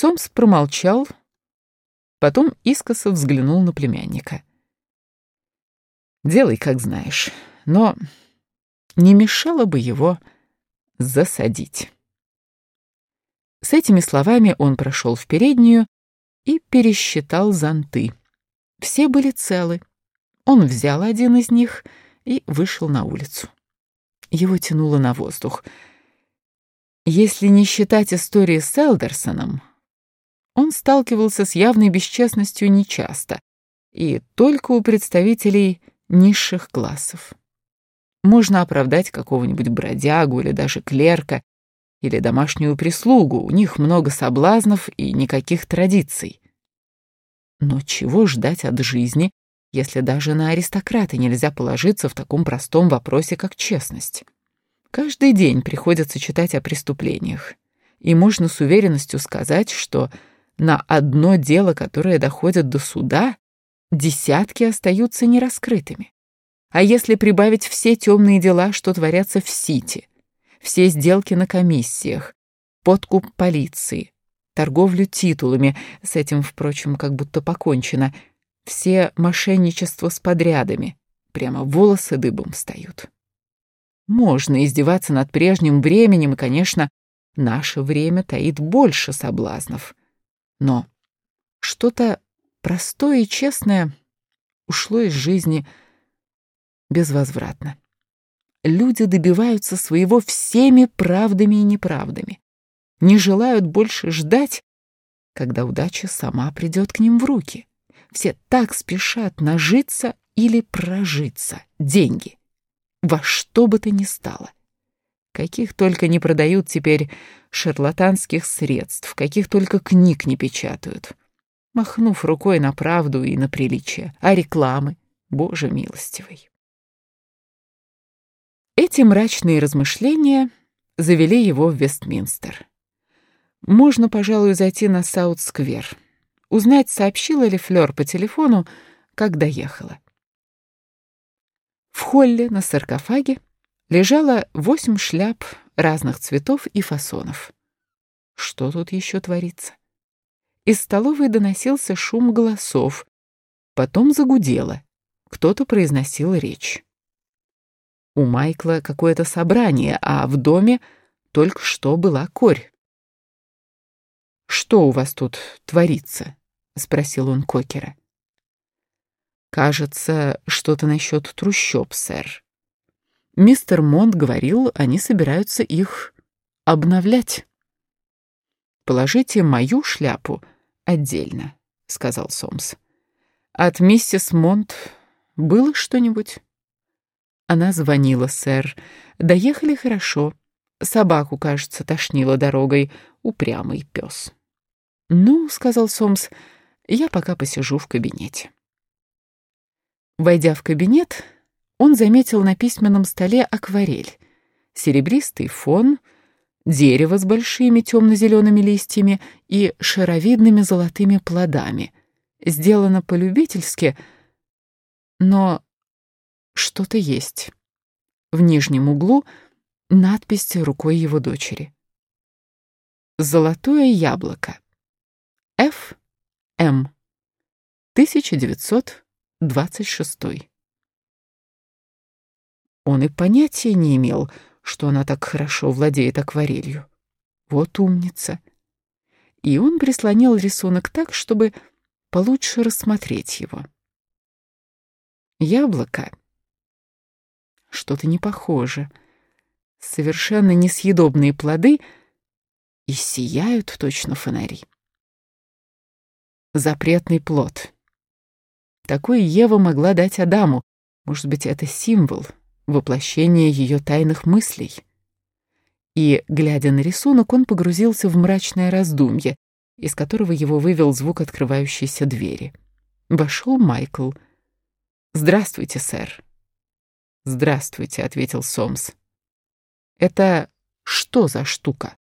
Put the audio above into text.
Сомс промолчал, потом искоса взглянул на племянника. «Делай, как знаешь, но не мешало бы его засадить». С этими словами он прошел в переднюю и пересчитал зонты. Все были целы. Он взял один из них и вышел на улицу. Его тянуло на воздух. Если не считать истории с Элдерсоном, он сталкивался с явной бесчестностью нечасто и только у представителей низших классов. Можно оправдать какого-нибудь бродягу или даже клерка, или домашнюю прислугу, у них много соблазнов и никаких традиций. Но чего ждать от жизни, если даже на аристократа нельзя положиться в таком простом вопросе, как честность? Каждый день приходится читать о преступлениях, и можно с уверенностью сказать, что на одно дело, которое доходит до суда, десятки остаются нераскрытыми. А если прибавить все темные дела, что творятся в Сити, все сделки на комиссиях, подкуп полиции, торговлю титулами, с этим, впрочем, как будто покончено, все мошенничества с подрядами, прямо волосы дыбом встают. Можно издеваться над прежним временем, и, конечно, наше время таит больше соблазнов. Но что-то простое и честное ушло из жизни безвозвратно. Люди добиваются своего всеми правдами и неправдами, не желают больше ждать, когда удача сама придет к ним в руки. Все так спешат нажиться или прожиться деньги, во что бы то ни стало. Каких только не продают теперь шарлатанских средств, каких только книг не печатают. Махнув рукой на правду и на приличие, а рекламы, Боже милостивый. Эти мрачные размышления завели его в Вестминстер. Можно, пожалуй, зайти на Саут-сквер, узнать, сообщила ли Флёр по телефону, как доехала. В холле на саркофаге лежало восемь шляп разных цветов и фасонов. Что тут еще творится? Из столовой доносился шум голосов, потом загудело. Кто-то произносил речь. У Майкла какое-то собрание, а в доме только что была корь. «Что у вас тут творится?» — спросил он Кокера. «Кажется, что-то насчет трущоб, сэр. Мистер Монт говорил, они собираются их обновлять. «Положите мою шляпу отдельно», — сказал Сомс. «От миссис Монт было что-нибудь?» Она звонила, сэр. Доехали хорошо. Собаку, кажется, тошнило дорогой. Упрямый пес. «Ну», — сказал Сомс, — «я пока посижу в кабинете». Войдя в кабинет, он заметил на письменном столе акварель, серебристый фон, дерево с большими темно-зелеными листьями и шаровидными золотыми плодами. Сделано полюбительски, но что-то есть. В нижнем углу надпись рукой его дочери. «Золотое яблоко. Ф. М. 1926». Он и понятия не имел, что она так хорошо владеет акварелью. Вот умница. И он прислонил рисунок так, чтобы получше рассмотреть его. Яблоко. Что-то не похоже. Совершенно несъедобные плоды и сияют точно фонари. Запретный плод. Такой Ева могла дать Адаму. Может быть, это символ, воплощение ее тайных мыслей. И, глядя на рисунок, он погрузился в мрачное раздумье, из которого его вывел звук открывающейся двери. Вошел Майкл. «Здравствуйте, сэр». «Здравствуйте», — ответил Сомс. «Это что за штука?»